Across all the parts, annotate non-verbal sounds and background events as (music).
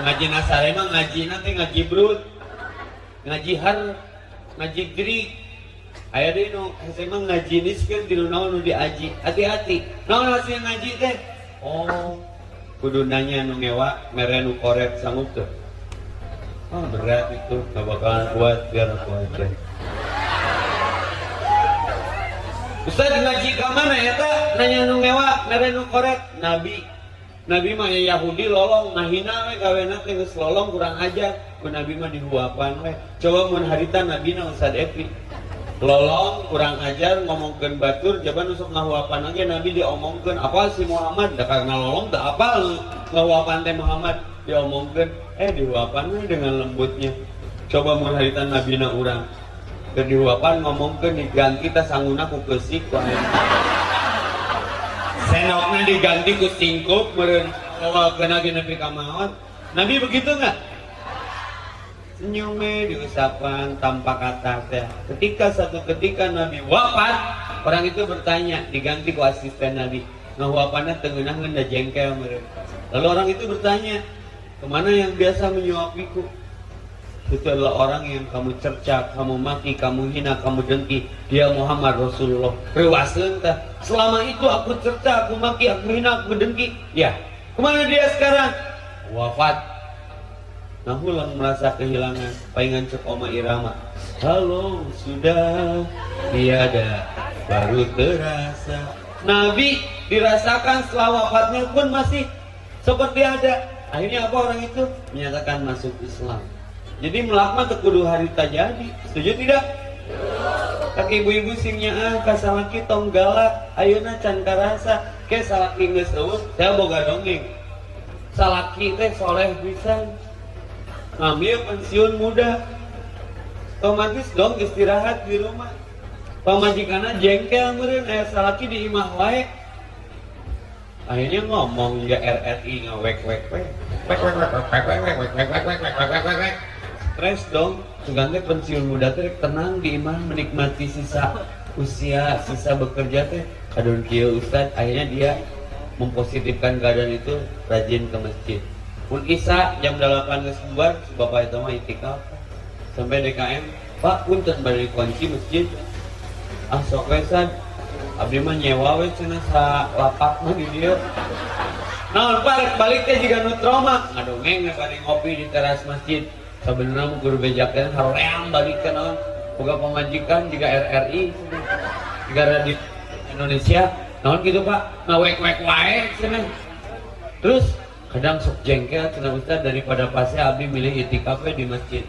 ngaji nasare mah ngaji nanti ngaji brut ngaji har ngaji Greek. Aya deui nu mah ngaji niskeun di naon nu diaji. Hati-hati. Naon hasil ngaji teh? Oh. Kudu nanya nu ngewa mere nu korek sanggup tuh. Oh berat itu gak bakalan kuat biar kuat teh Ustaz ngaji ke mana ya ta? Nanya nu ngewa, mere nu korek, Nabi. Nabi mah ya Yahudi lolong, ngahina we kawena geus lolong kurang aja. Ku Nabi mah dihuapan we. Coba mun harita Nabi na Ustaz Epi. Lolong kurang ajar ngomongkeun batur jaban usuk ngahuapan lagi Nabi diomongkeun apa si Muhammad da karena lolong da apa ngahuapan teh Muhammad diomongkeun eh dihuapan we dengan lembutnya. Coba mun harita Nabi na urang Kedihuapan ngomong ke diganti tas sangguna ku kesik senoknya diganti ku singkup meren kalau kena gini nepi kamawat Nabi begitu nggak? Senyumnya diusapan tanpa kata teh. Ketika satu ketika Nabi wafat orang itu bertanya diganti ku asisten Nabi. Ngawapannya tengah ngenda jengkel meren. Lalu orang itu bertanya ke mana yang biasa menyuapiku itu adalah orang yang kamu cerca, kamu maki, kamu hina, kamu dengki. Dia Muhammad Rasulullah. Rewasen Selama itu aku cerca, aku maki, aku hina, aku dengki. Ya. Ke mana dia sekarang? Wafat. Nah, ulang merasa kehilangan. Paingan cek oma irama. Halo, sudah tiada, baru terasa. Nabi dirasakan setelah wafatnya pun masih seperti ada. Akhirnya apa orang itu? Menyatakan masuk Islam. Jadi melakman tekudu hari jadi. Setuju tidak? Kak ibu-ibu singnya ah kasalaki tong galak ayeuna can karasa ke salaki geus eueuh saya boga dongeng. Salaki teh soleh bisa ngambil pensiun muda. Otomatis dong istirahat di rumah. Pamajikana jengkel meureun aya salaki di imah wae. Akhirnya ngomong ya RRI ngawek wek wek wek wek wek wek wek wek wek wek wek wek wek wek wek wek stres dong. Sugante pensiun muda teh tenang di iman menikmati sisa usia sisa bekerja teh. Kadon kieu ustad akhirnya dia mempositifkan keadaan itu rajin ke masjid. Pun isa jam 8 geus bubar bapak itu mah itikaf. Sampai DKM Pak punten bari kunci masjid. Ah sok wesan abdi mah nyewa we cenah sa lapak mah di dieu. Nah, balik balik teh juga nu trauma. Ngadongeng bari ngopi di teras masjid sebenarnya guru bejakan yang balikan on buka pemajikan juga RRI negara di Indonesia. Naon gitu pak? Ngawek wek wae sana terus kadang sok jengkel cina ustad daripada pasnya abdi milih itikaf di masjid.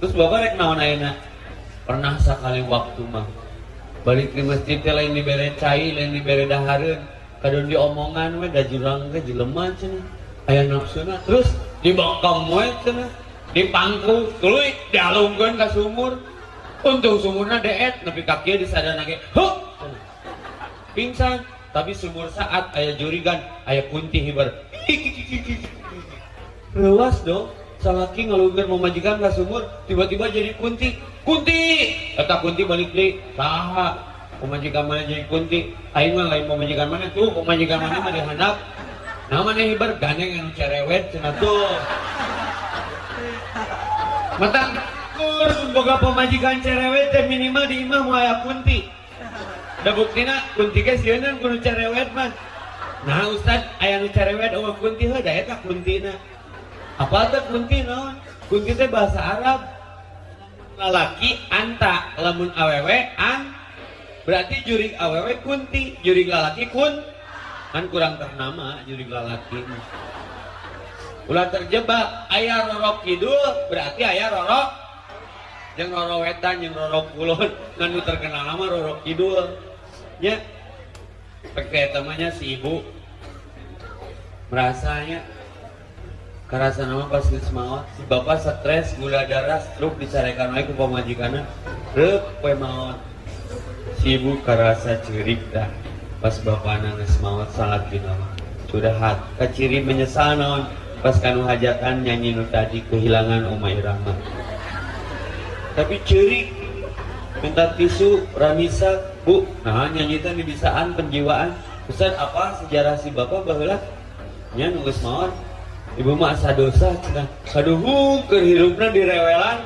Terus bapak rek naon ayeuna? Pernah sekali waktu mah balik di masjid teh lain dibere cai lain dibere dahareun kadon diomongan we da jurang ge jelema cenah aya nafsuna terus dibakam we cenah dipangku tuluy dialungkeun ka sumur. Untung sumurna deet nepi kaki disadana ge. Huh pingsan. Tapi sumur saat aya jurigan aya kunti hibar. Luas dong. Salaki ngalungkeun memajikan ka sumur tiba-tiba jadi kunti. Kunti! Kata kunti balik deui saha pemajikan mana jadi kunti? Aing mah lain pemajikan mana? Tuh pemajikan mana mah dihandap. Namanya hibar? Ganeng anu cerewet cenah tuh Matang kur boga pemajikan cerewet teh minimal di imah mulai kunti. Da buktina kunti ge sieun kudu cerewet man. Nah Ustad aya nu cerewet eueuh kunti heuh da eta kuntina. Apa teh kunti naon? Kunti teh bahasa Arab. Lalaki anta lamun awewe an berarti jurig awewe kunti, jurig lalaki kun kan kurang ternama jurig lalaki ulah terjebak ayah rorok kidul berarti ayah rorok. Yang rorok wetan yang rorok kulon kan terkenal nama rorok kidul. Ya. Pakai temannya si ibu. Merasanya. Kerasa nama pas geus maot si bapak stres gula darah stroke disarekan wae ku pamajikanna reup poe maot si ibu kerasa cerik dah. Pas bapak nangis maot salat dina sudah hat kaciri menyesal naon pas kanu hajatan nyanyi nu tadi kehilangan Uma Irama tapi cerik minta tisu ramisa bu. Nah nyanyi tadi bisaan penjiwaan. Ustaz apa sejarah si bapak bahwa nya nunggus mawar ibu mah asa dosa cenah kaduhung keur hirupna direwelan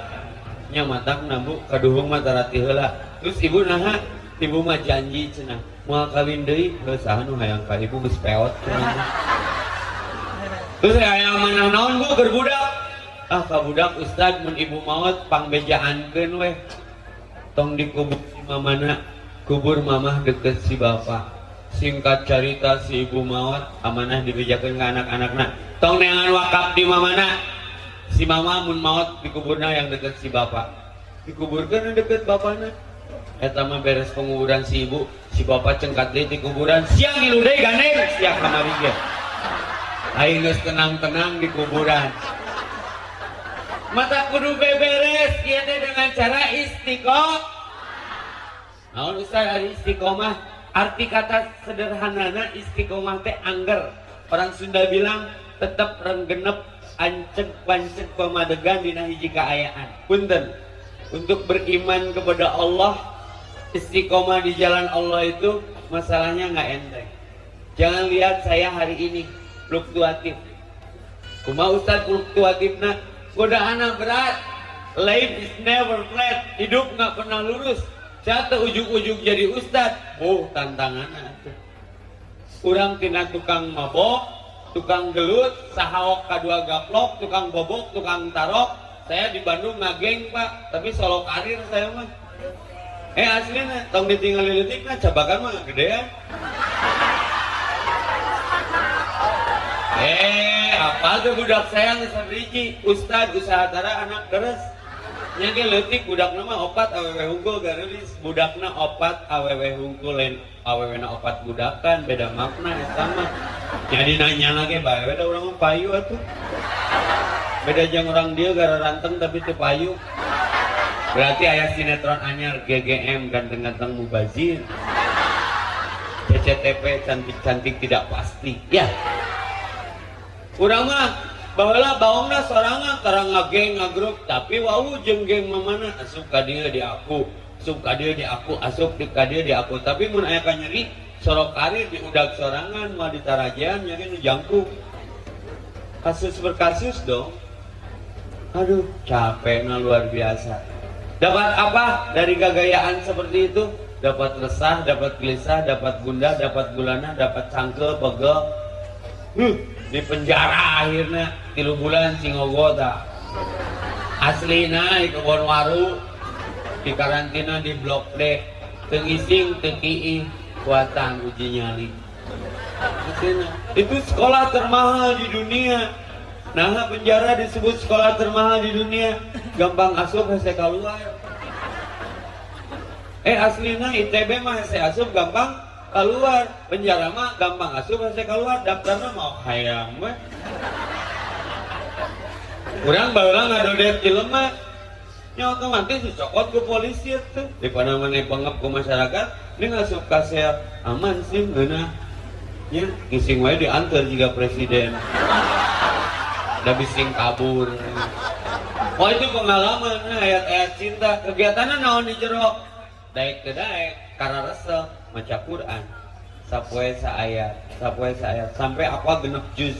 nya matak nabu kaduhung mah tarati heula. Terus ibu naha ibu mah janji cenah moal kawin deui geus anu hayang ka ibu geus peot menang budak. Ah, budak? Ustad mun Ibu maot pangbejaan ke weh. Tong dikubur si mamana. kubur mamah deket si Bapak singkat carita si Ibu maut amanah dibejakan ke anak-anaknya tong nengan wakaf di mamana. si mama mun maut dikuburna yang deket si Bapak dikuburkan deket Bapaknya etama beres penguburan si ibu. Si bapak cengkat di kuburan. Siang iludai gandeng siang kamari ge. Aing geus tenang-tenang di kuburan. Mata kudu beberes ieu dengan cara istiqomah. Naon Ustaz ari istiqomah? Arti kata sederhanana istiqomah teh angger. Orang Sunda bilang tetap renggenep ancek pancek pamadegan dina hiji kaayaan. Punten. Untuk beriman kepada Allah istiqomah di jalan Allah itu masalahnya nggak enteng. Jangan lihat saya hari ini fluktuatif. Kuma Ustaz fluktuatif nah godaan berat. Life is never flat. Hidup nggak pernah lurus. Saya ujuk-ujuk jadi ustad. Oh tantangan Kurang tina tukang mabok, tukang gelut, sahawok kadua gaplok, tukang bobok, tukang tarok. Saya di Bandung ngageng pak, tapi solo karir saya mah. Eh aslinya, tong ditinggal letik nah cabakan mah gedean. Eh, apa tuh budak saya ngesan riji, ustad usaha tara anak deres. Nyake letik budak nama opat awewe hungkul garis budakna opat awewe hungkul lain awewe na opat budakan beda makna sama. Jadi nanya lagi bae beda orang payu atuh. Beda jang orang dia gara ranteng tapi teu payu. Berarti ayah sinetron anyar GGM ganteng-ganteng mubazir. CCTV cantik-cantik tidak pasti. Ya. Urang mah bahwa bawangna sorangan karang ngageng ngagrup. Tapi wau jeung geng mamana asup ka dieu di aku. Asup ka di aku asup di ka dieu di aku. Tapi mun aya ka nyeri sorok karir di udag sorangan mau ditarajan nyeri nu jangkung kasus berkasus dong. Aduh capeknya luar biasa. Dapat apa dari gagayaan seperti itu? Dapat resah dapat gelisah dapat gundah dapat gulana dapat cangkel pegel. Huh di penjara akhirnya tilu bulan singogota aslina di kebon waru di karantina di blok D. Tengising teki kuatan uji nyali. Itu sekolah termahal di dunia. Nah penjara disebut sekolah termahal di dunia. Gampang asup hese keluar. Eh aslina ITB mah hese asup gampang keluar. Penjara mah gampang asup saya keluar daftarnya mau hayang mah kurang ada lihat film mah nyawa kemanti dicokot ke polisi itu di mana pengep ke masyarakat ini ngasup kasih aman sih mana ya ngising wae diantar jika presiden. Udah bising kabur. Oh itu pengalaman ayat-ayat cinta. Kegiatannya naon di jerok daik ke daik karena resep maca Quran. Sapoe saayat sapoe saayat sampai apa genep jus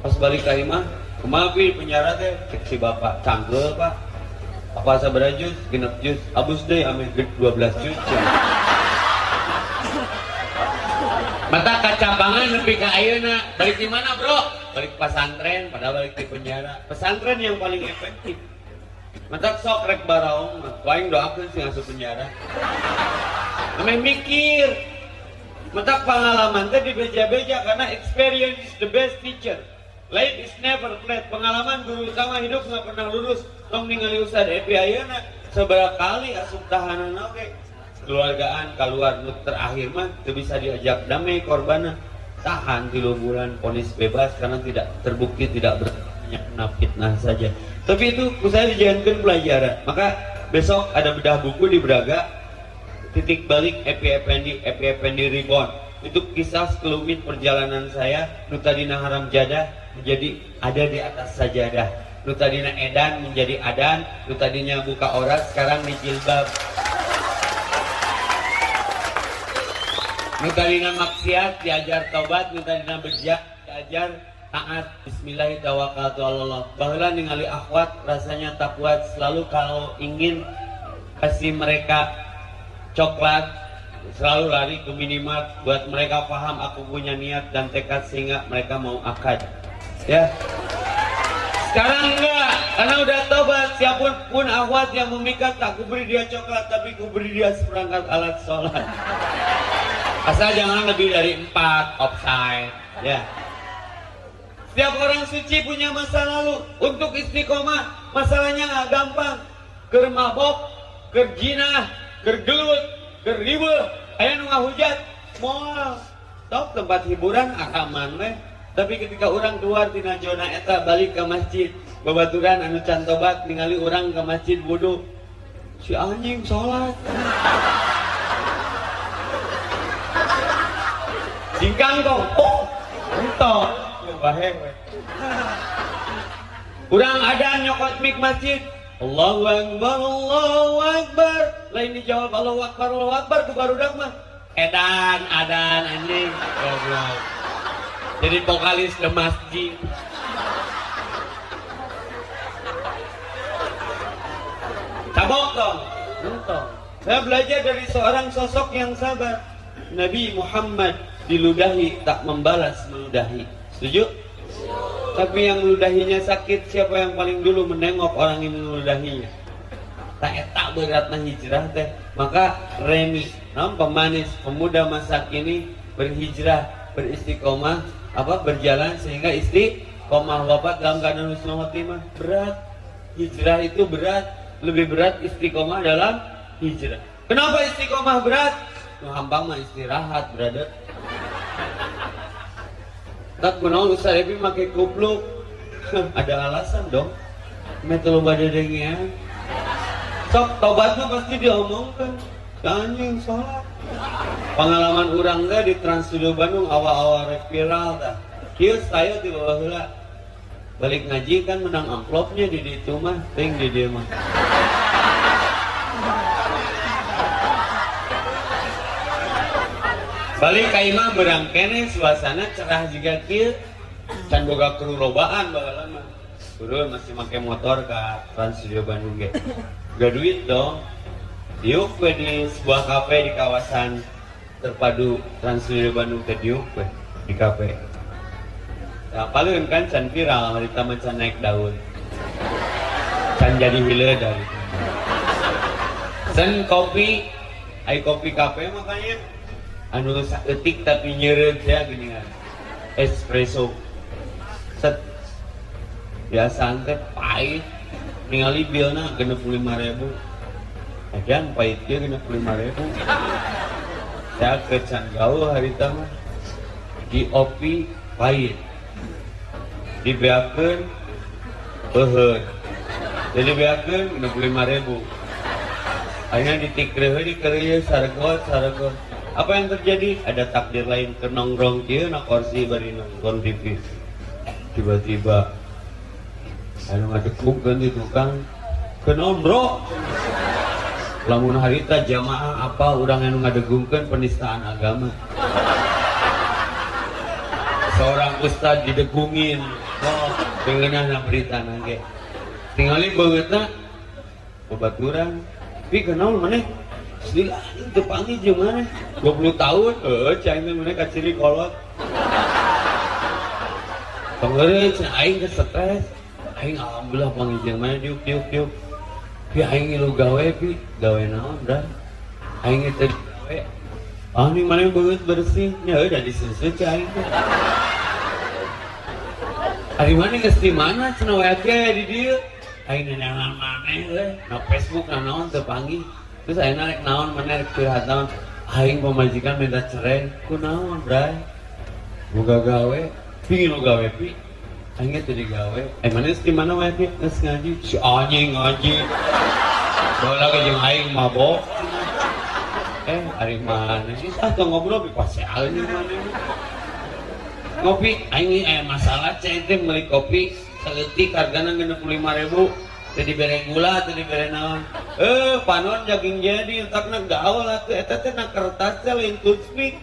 pas balik ke imah kemapi penjara teh cek si bapak canggel pak. Apa sabara jus genep jus abus deh amin 12 jus mata kacabangan nepi ka ayeuna. Balik di mana bro? Balik pesantren padahal balik di penjara. Pesantren yang paling efektif mata sok rek baraong paling doakan sih ngasuh penjara Namanya mikir. Mata pengalaman tadi beja-beja karena experience is the best teacher. Life is never flat. Pengalaman guru utama hidup nggak pernah lurus. Tong ningali Ustaz Epi Ayana seberapa kali asup tahanan oke. Keluargaan keluar terakhir mah tidak bisa diajak damai korbannya tahan tiga bulan ponis bebas karena tidak terbukti tidak kena fitnah saja. Tapi itu saya dijadikan pelajaran. Maka besok ada bedah buku di Braga titik balik Epi Effendi Epi Effendi Reborn itu kisah sekelumit perjalanan saya Nutadina Haram Jadah menjadi ada di atas sajadah Nutadina Edan menjadi Adan Nutadina buka orat sekarang di jilbab Nutadina maksiat diajar tobat Nutadina bejak diajar taat. Bismillahirrahmanirrahim. Bahwa ningali akhwat rasanya tak kuat. Selalu kalau ingin kasih mereka coklat selalu lari ke minimart buat mereka paham aku punya niat dan tekad sehingga mereka mau akad. Ya. Sekarang enggak karena udah tobat. Siapun pun akhwat yang memikat tak kuberi dia coklat tapi kuberi dia seperangkat alat sholat. Asal jangan lebih dari empat offside. Ya setiap orang suci punya masa lalu. Untuk istiqomah masalahnya nggak gampang. Kermabok kerjina kergelut keribu ayah nunggu hujat. Mau top tempat hiburan akaman weh tapi ketika orang keluar tina zona eta balik ke masjid. Babaturan anu cantobat ningali orang ke masjid wudhu si anjing sholat. Singkang dong oh entah baheng Kurang ada nyokot mik masjid. Allahu Akbar, Allahu Akbar. Lain dijawab Allahu Akbar, Allahu Akbar Ku baru mah. Edan, adan, anjing. Goblok. Jadi vokalis ke masjid. Cabok dong. Saya belajar dari seorang sosok yang sabar. Nabi Muhammad diludahi tak membalas meludahi Setuju? Tapi yang meludahinya sakit siapa yang paling dulu menengok orang yang meludahinya? Tak etak beratnya hijrah teh. Maka Remi, nam pemanis pemuda masa kini berhijrah, beristiqomah, apa berjalan sehingga istiqomah wafat dalam keadaan husnul khotimah berat. Hijrah itu berat, lebih berat istiqomah dalam hijrah. Kenapa istiqomah berat? Hambang mah istirahat, brother. Tak kenal Ustaz Ebi pakai kupluk. (laughs) Ada alasan dong. Metode badadengnya. Sok tobatnya pasti diomongkan. Anjing sholat. Pengalaman orang gak di Trans Studio Bandung awal-awal rek viral dah. Kieu saya di bawah heula. Balik ngaji kan menang amplopnya di ditu mah, ting di dia mah. Balik ka imah berang kene suasana cerah juga kieu. Can boga kru robaan baheula mah. Turun masih make motor ke Trans Studio Bandung ge. Gak duit dong. Diuk we di sebuah kafe di kawasan terpadu Trans Studio Bandung ke diuk we di kafe. Ya paling kan can viral hari taman can naik daun. Can jadi hile dari. Sen kopi, ai kopi kafe makanya anu saeutik tapi nyeureut ya gini kan espresso. Set. Biasa teh pahit. Ningali bilna puluh lima ribu. Pahit genep puluh lima ribu. Saya kecan jauh hari tamu di opi pahit. Dibeakeun beheun jadi genep puluh lima ribu. Akhirnya ditikreun di kerja sargot sargot apa yang terjadi? Ada takdir lain ke nongkrong kia nak kursi bari nonton TV tiba-tiba anu ngadekuk kan di tukang ke bro lamun harita jamaah apa orang yang ngadegungkan penistaan agama. Seorang ustad didegungin. Oh dengan berita nage tinggalin bangetna babaturan tapi kenal mana Itu panggil gimana? 20 tahun, eh, cahing mana kaciri kolot. Pengerin, aing ke stres. Aing alhamdulillah panggil gimana diuk diuk diuk. Pi aing lu gawe pi, gawe naon dah. Aing itu gawe. Ah ini mana banget bersih? Ya udah disusun cahing tuh. Hari mana ke di mana? Cina WA di dia. Aing nenangan mana? Na Facebook na naon terpanggil terus saya narik naon mana curhat naon? Aing pemajikan minta cerai ku naon bray? Buka gawe? Pingin lo gawe pi. Aing itu digawe. Eh mana di mana wae pi? Geus ngaji si anjing ngaji bawa lagi jeung aing mabok. Eh hari mana sih? Ah tuh ngobrol pi pasti alnya mana ngopi aing eh masalah cai teh beli kopi genep puluh lima ribu jadi bere gula jadi bere naon. Eh panon jaging jadi entakna gaul atuh eta teh na kertas teh lain toothpick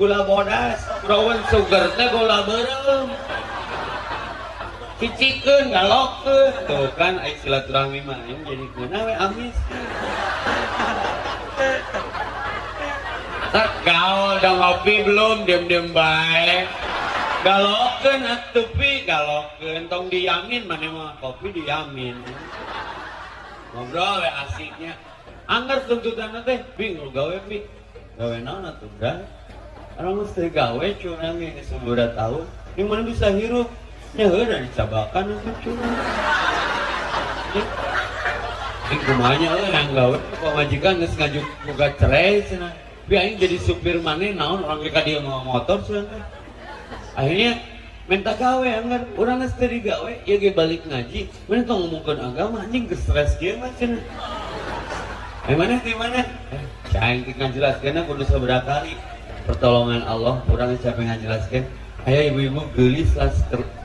gula bodas. Rawan sugar teh gula beureum cicikeun ngalokeun tuh kan ai silaturahmi mah jadi guna we amis. Tak gaul dong ngopi belum? Diam-diam baik. Galokeun atuh pi galokeun. Tong diamin mana mah. Kopi diamin. Ngobrol we asiknya. Anggar tuntutan teh. Lu gawe pi. Gawe naon atuh dah orang mesti gawe curang yang sebulan tahun yang mana bisa hirup? Nya heuh dicabakan atuh curang. Ini kumanya euy yang gawe. Pamajikan geus ngajuk boga cerai cenah. Tapi jadi supir maneh naon? Orang mereka dia mau motor cenah akhirnya minta gawe anggar urang geus teu digawe ya ge balik ngaji. Mana tong ngomongkeun agama anjing geus stres kieu mah cenah Eh mana di mana? Eh, Caing kita jelaskan kudu seberapa kali pertolongan Allah kurang capek ngajelaskan Ayah ibu-ibu gelis lah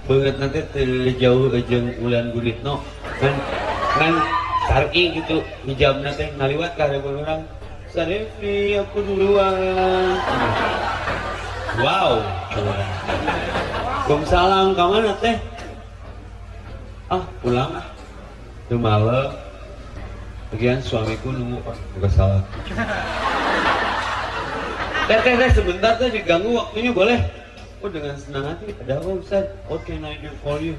banget. Nanti terjauh jeng ulan gulitno kan kan sarki gitu hijab nanti ngaliwat ke ada orang. Sarefi aku duluan. Wow Waalaikumsalam ke mana teh ah pulang ah Tuh malam Bagian suamiku nunggu pas buka salah. Teh teh teh sebentar teh diganggu waktunya boleh? Oh dengan senang hati. Ada apa Ustaz? What can I do for you?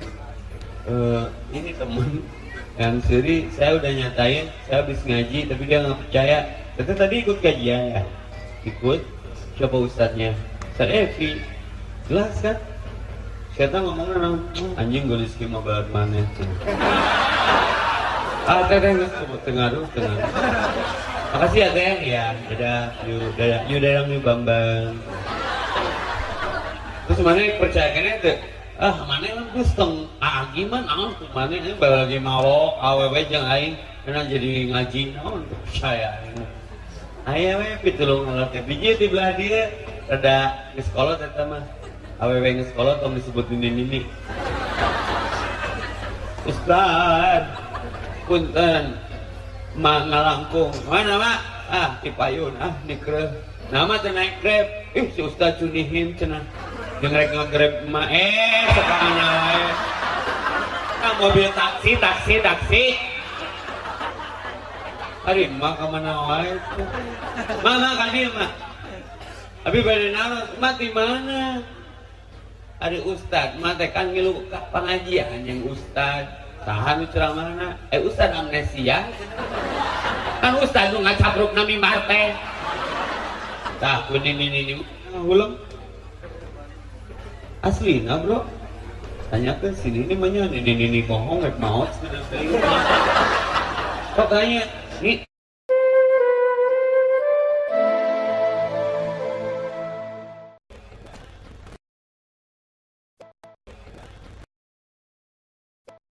Eh, ini temen yang seri saya udah nyatain saya habis ngaji tapi dia nggak percaya. Tapi tadi ikut kajian ya? Ikut. Coba ustadznya. Ustaz Evi. Jelas kan? Saya ngomongnya nang anjing gue di mau balat mana? Ah, teh teh sebut tengaruh tengaruh. Makasih ya teh, ya, dadah, yuk, dadah, yuk dadah yuk bambang. Terus mana yang percaya kene tuh? Ah, mana yang terus tong, ah gimana? Ah, mana ini baru lagi mau awewe jeng aing, karena jadi ngaji, oh percaya. Ayah we pitulung teh, biji di belah dia, ada di sekolah teh mah. Awewe di sekolah tong disebut ini ini. Ustaz, punten mak ngalangkung. Mana mak? Ah di payun ah di krep nama teh naik krep ih si ustad cunihin cenah. Jeung rek ngagrep mak eh sekarang wae ah mobil taksi taksi taksi. Ari mak ke mana wae mama kadi mak tapi bade naon mak di mana Ari ustad mak teh kan ngilu pengajian yang ustad. Tahan ceramah mana eh ustad amnesia. Kan ustad nu ngacapruk nami marte tah ini ini ini ulang asli nah bro. Tanya ke sini ini mana ini ini ini bohong nggak mau kok tanya